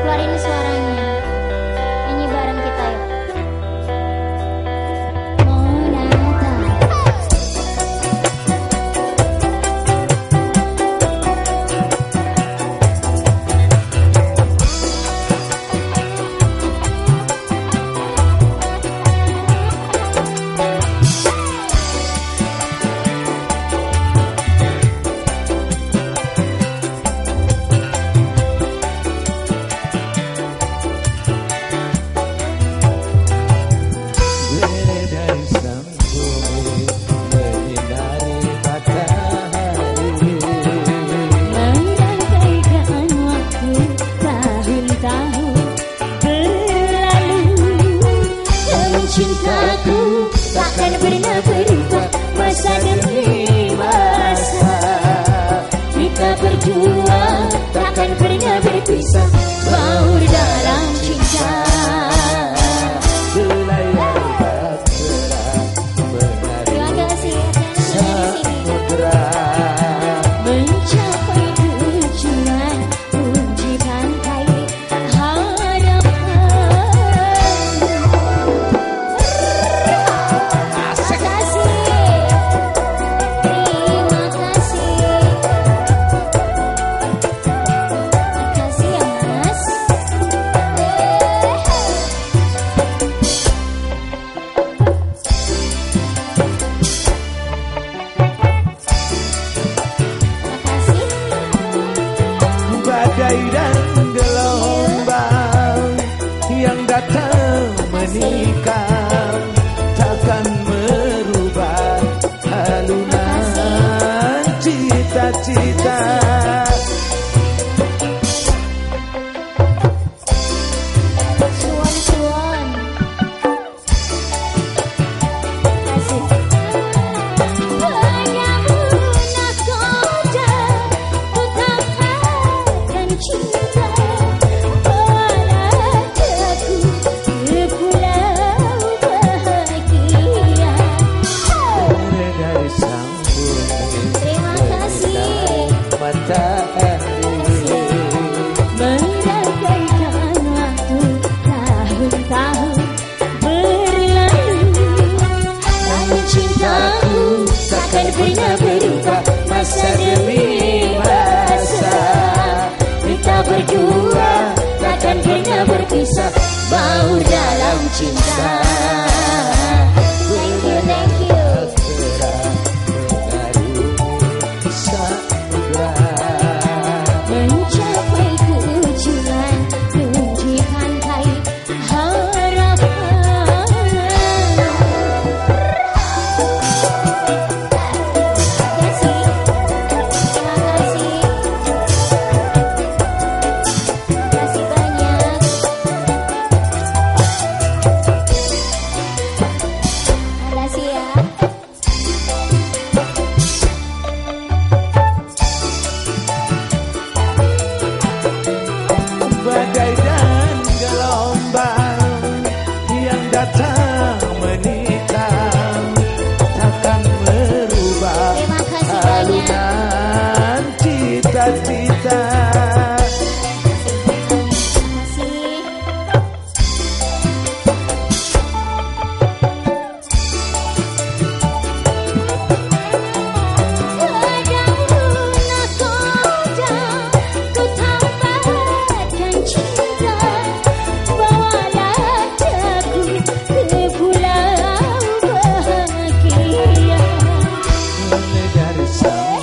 keluarin suaranya. takkan pernah berubah. Masa demi masa. Kita berjuang takkan pernah berpisah. Baur darah. light pernah berubah masa demi masa Kita berdua takkan pernah berpisah Baur dalam cinta. Terima kasih banyak. Cita-cita yourself.